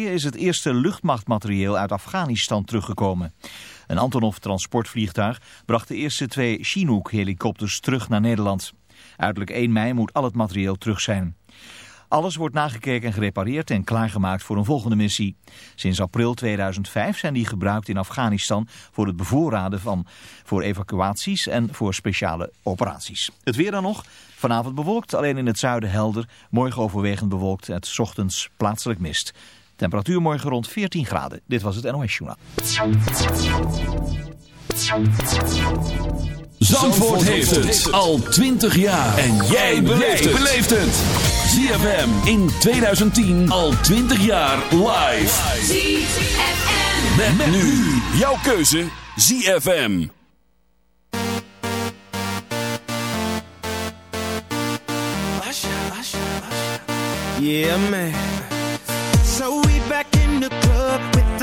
is het eerste luchtmachtmaterieel uit Afghanistan teruggekomen. Een Antonov-transportvliegtuig bracht de eerste twee Chinook-helikopters terug naar Nederland. Uiterlijk 1 mei moet al het materieel terug zijn. Alles wordt nagekeken en gerepareerd en klaargemaakt voor een volgende missie. Sinds april 2005 zijn die gebruikt in Afghanistan voor het bevoorraden van voor evacuaties en voor speciale operaties. Het weer dan nog. Vanavond bewolkt, alleen in het zuiden helder. Morgen overwegend bewolkt, het ochtends plaatselijk mist. Temperatuur morgen rond 14 graden. Dit was het NOS Journaal. Zandvoort heeft het al 20 jaar. En jij beleeft het. ZFM in 2010 al 20 jaar live. ZFM. Met, met nu jouw keuze ZFM. Yeah, man.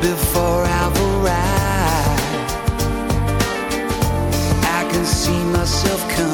before I've. I can see myself coming.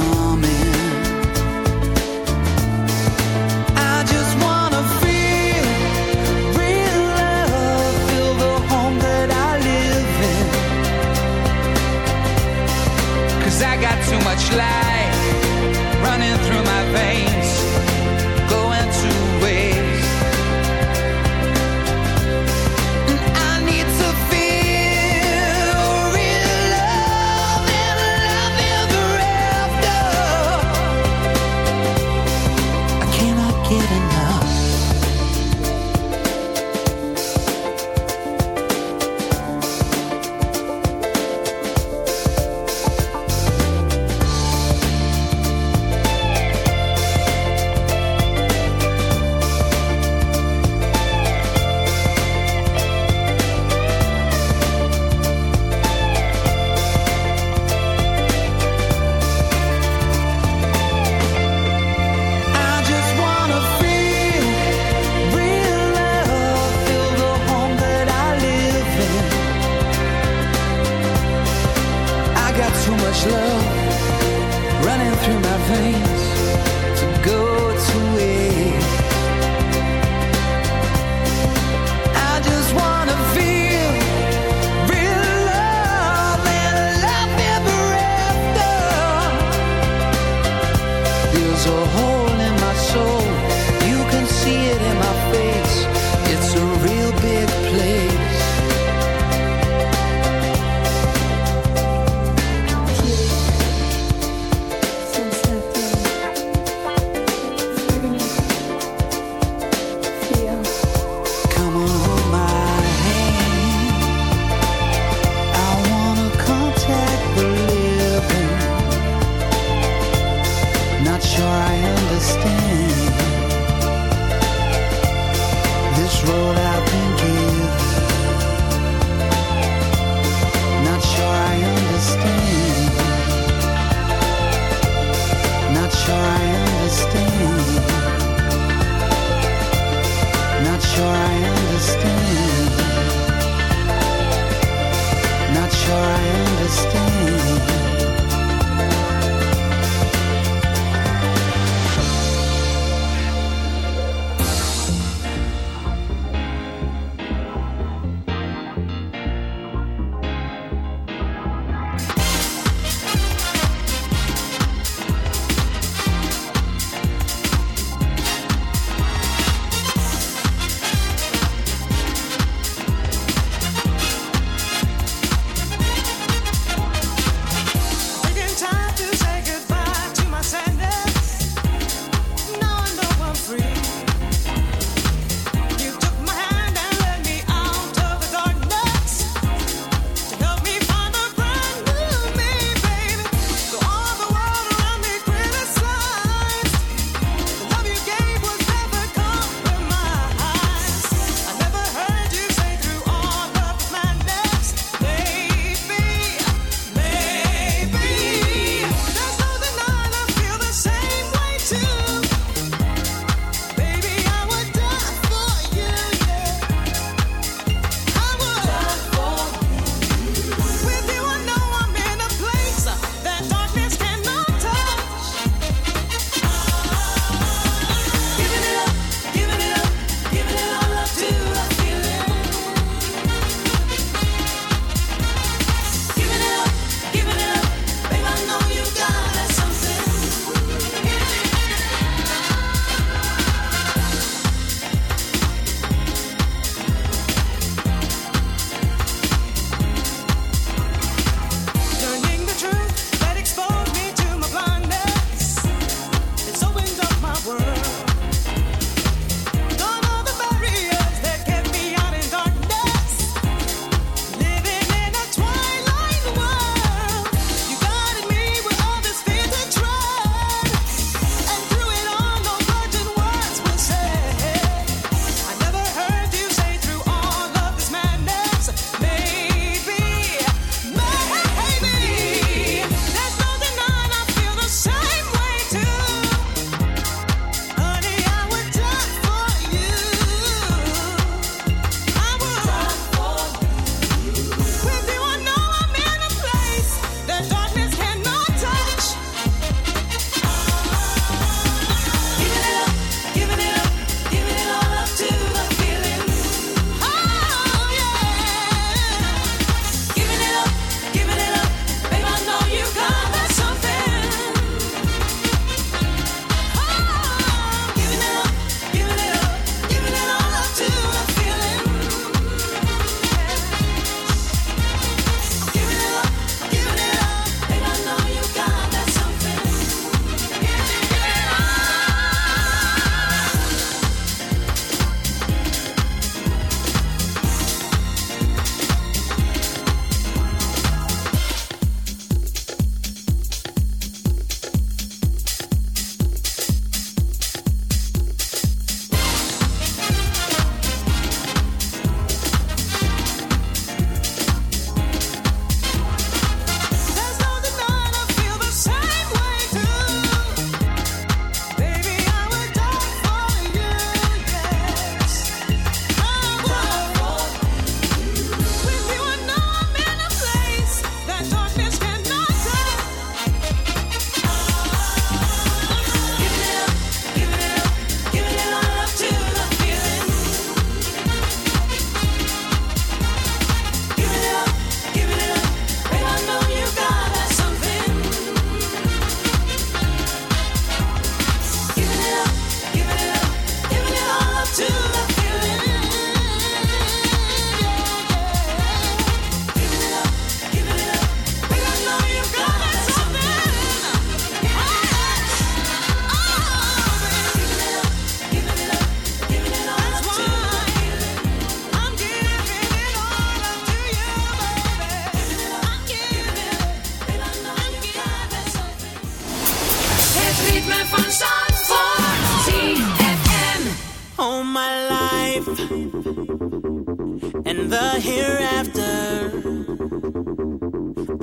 and the hereafter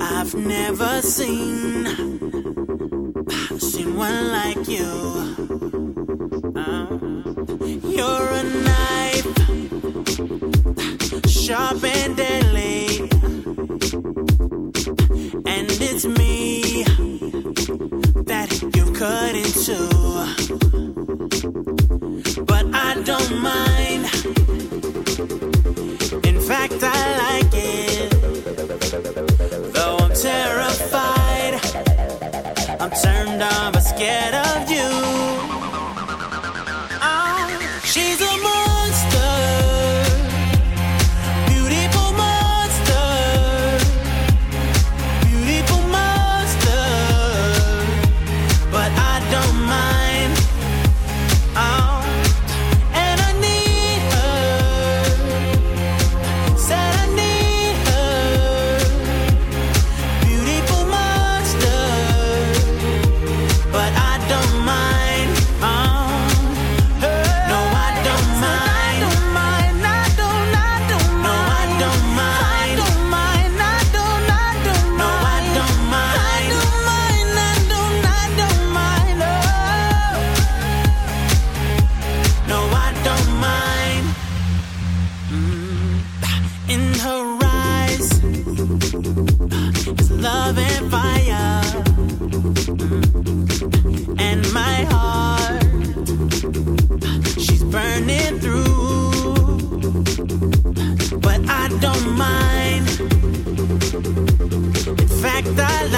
I've never seen seen one like you. Um, you're a knife sharp and deadly. And it's me that you cut into. But I don't mind fact, I like it. Though I'm terrified, I'm turned on but scared of you. burning through, but I don't mind. In fact, I like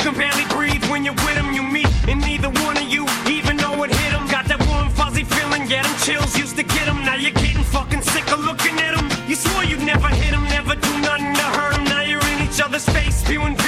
You can barely breathe when you're with them. You meet, and neither one of you even know it hit them. Got that warm, fuzzy feeling. get them chills used to get them. Now you're getting fucking sick of looking at them. You swore you'd never hit them, never do nothing to hurt them. Now you're in each other's space, spewing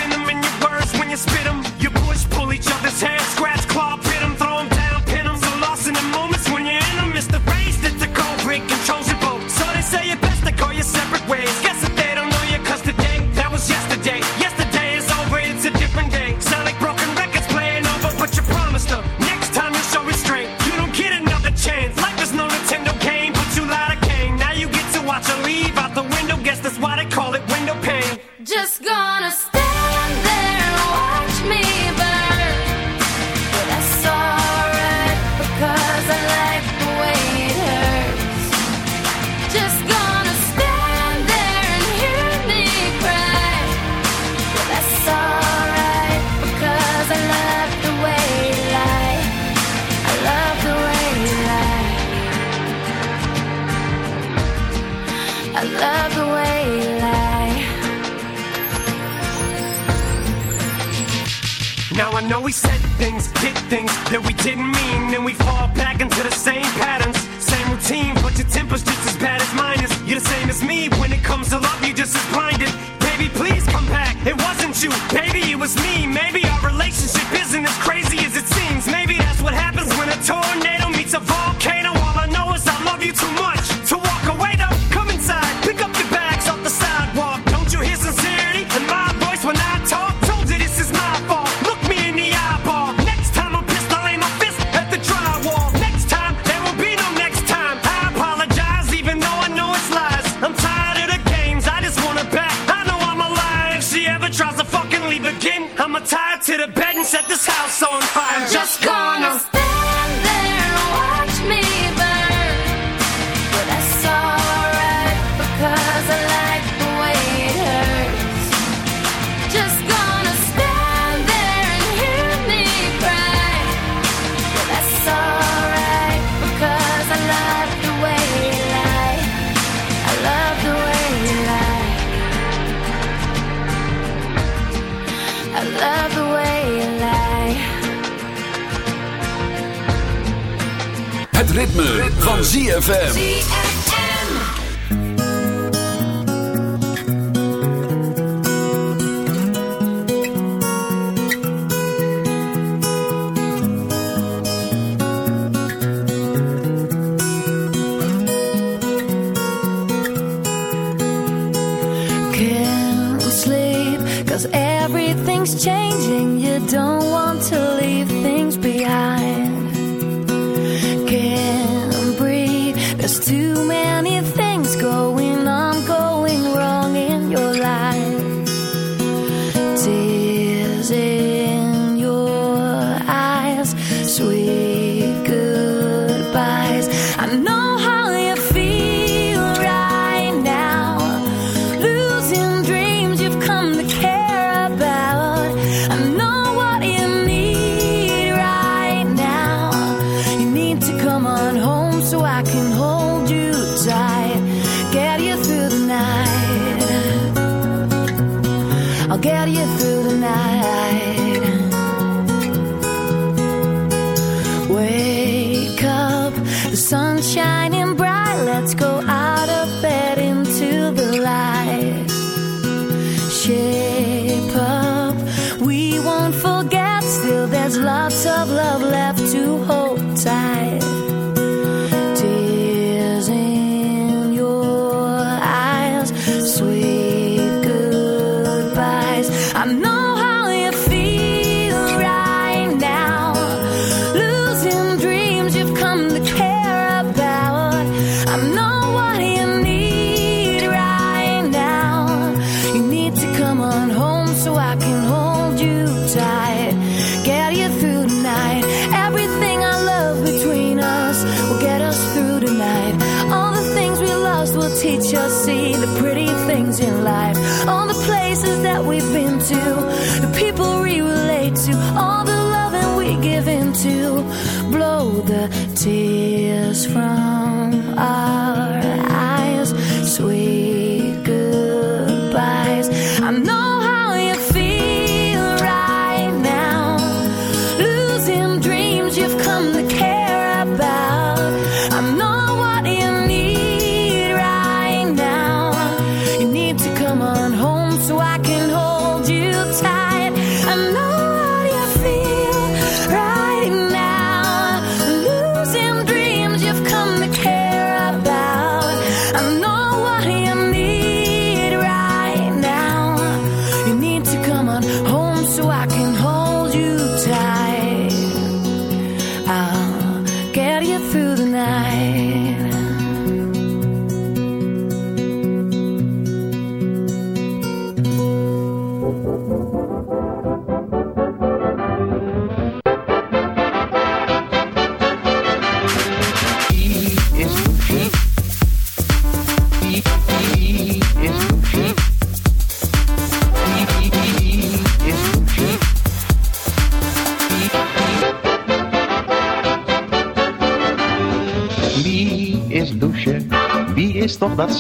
Get you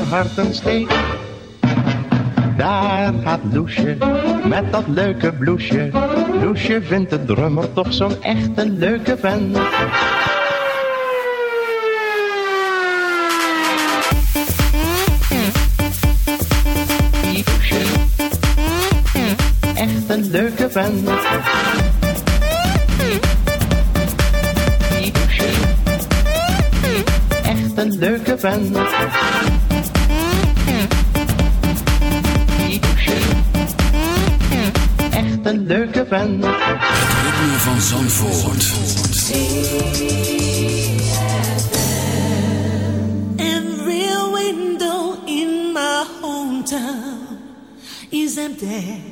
hart een steek. Daar gaat Loesje met dat leuke bloesje. Loesje vindt de drummer toch zo'n echte leuke vent. Loesje, echt een leuke vent. Loesje, echt een leuke vent. Het ritme van Zandvoort. Every window in my hometown is empty.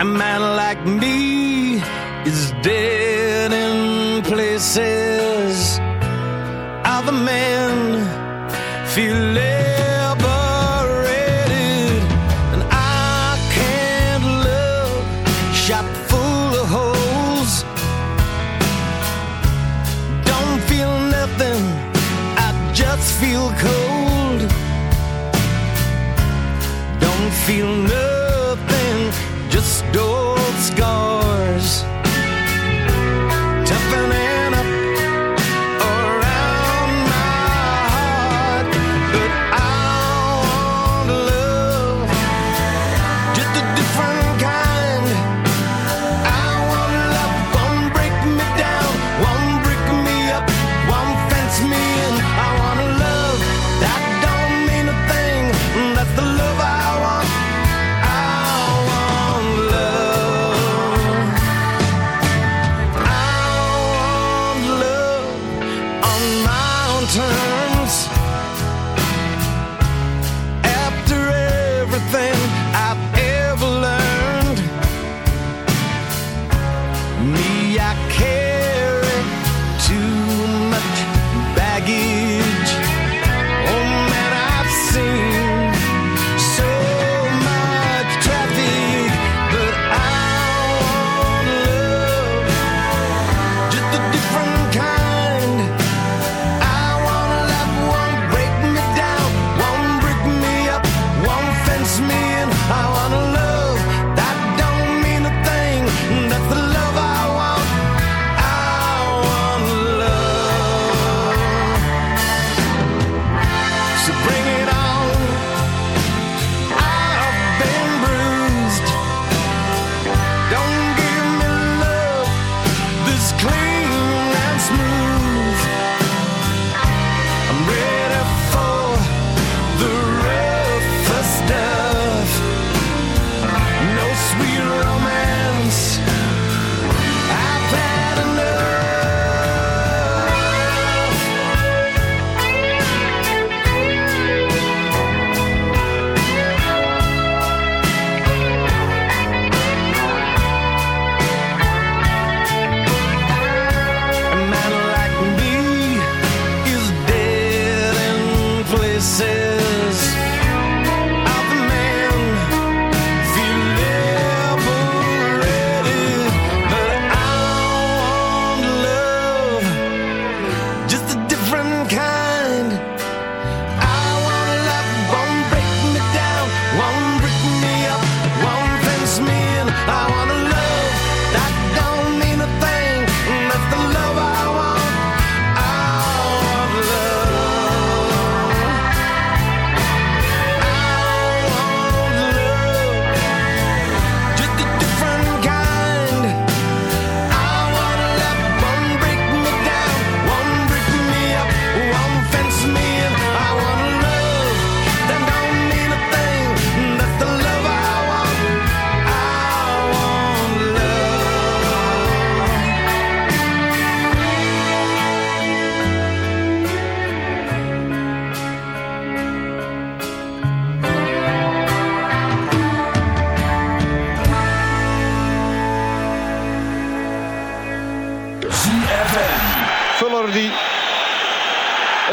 A man like me is dead in places. Other men feel. It.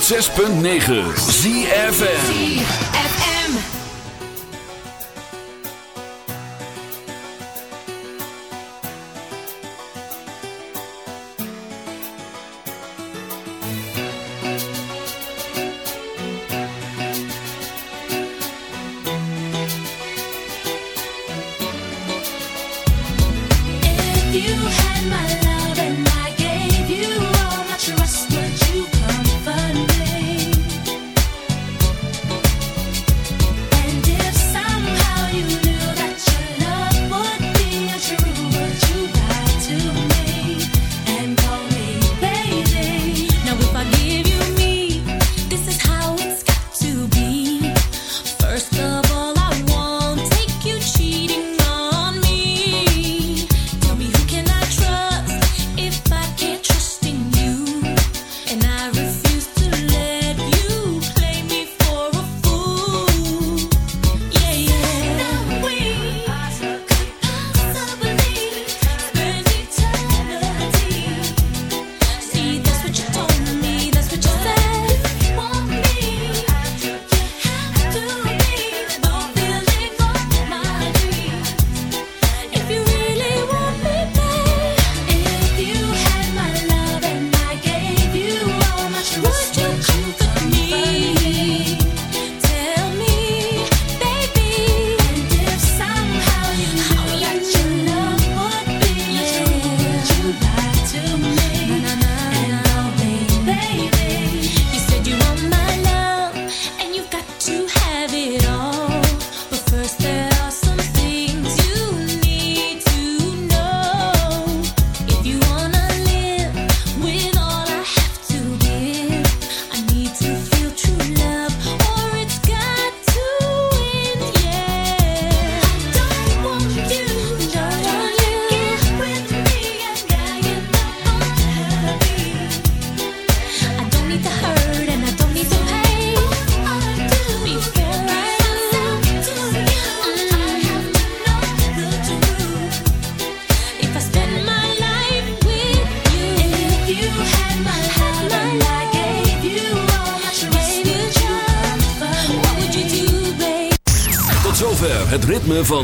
106.9 ZFN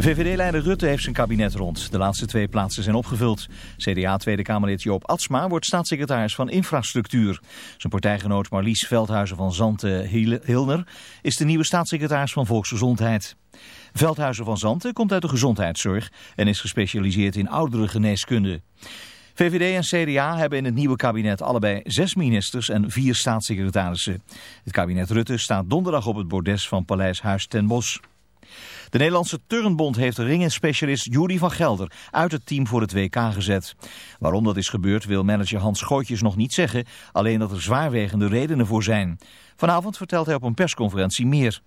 VVD-leider Rutte heeft zijn kabinet rond. De laatste twee plaatsen zijn opgevuld. CDA-Tweede Kamerlid Joop Atsma wordt staatssecretaris van Infrastructuur. Zijn partijgenoot Marlies Veldhuizen van Zanten-Hilner is de nieuwe staatssecretaris van Volksgezondheid. Veldhuizen van Zanten komt uit de gezondheidszorg en is gespecialiseerd in ouderengeneeskunde. VVD en CDA hebben in het nieuwe kabinet allebei zes ministers en vier staatssecretarissen. Het kabinet Rutte staat donderdag op het bordes van Paleis Huis ten Bosch. De Nederlandse Turnbond heeft ringenspecialist Jury van Gelder uit het team voor het WK gezet. Waarom dat is gebeurd wil manager Hans Gootjes nog niet zeggen, alleen dat er zwaarwegende redenen voor zijn. Vanavond vertelt hij op een persconferentie meer.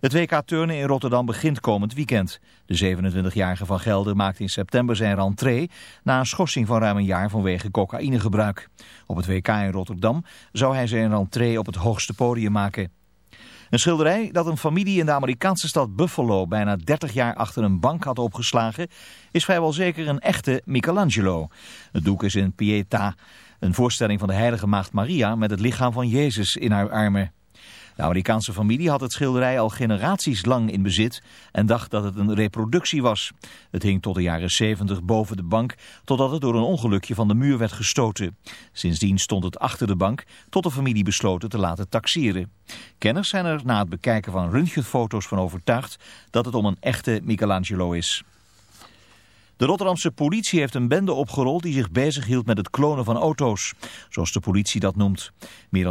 Het WK turnen in Rotterdam begint komend weekend. De 27-jarige Van Gelder maakte in september zijn rentree na een schorsing van ruim een jaar vanwege cocaïnegebruik. Op het WK in Rotterdam zou hij zijn rentree op het hoogste podium maken. Een schilderij dat een familie in de Amerikaanse stad Buffalo bijna 30 jaar achter een bank had opgeslagen, is vrijwel zeker een echte Michelangelo. Het doek is in Pietà, een voorstelling van de heilige maagd Maria met het lichaam van Jezus in haar armen. De Amerikaanse familie had het schilderij al generaties lang in bezit en dacht dat het een reproductie was. Het hing tot de jaren 70 boven de bank, totdat het door een ongelukje van de muur werd gestoten. Sindsdien stond het achter de bank, tot de familie besloten te laten taxeren. Kenners zijn er na het bekijken van röntgenfoto's van overtuigd dat het om een echte Michelangelo is. De Rotterdamse politie heeft een bende opgerold die zich bezighield met het klonen van auto's, zoals de politie dat noemt. Meer dan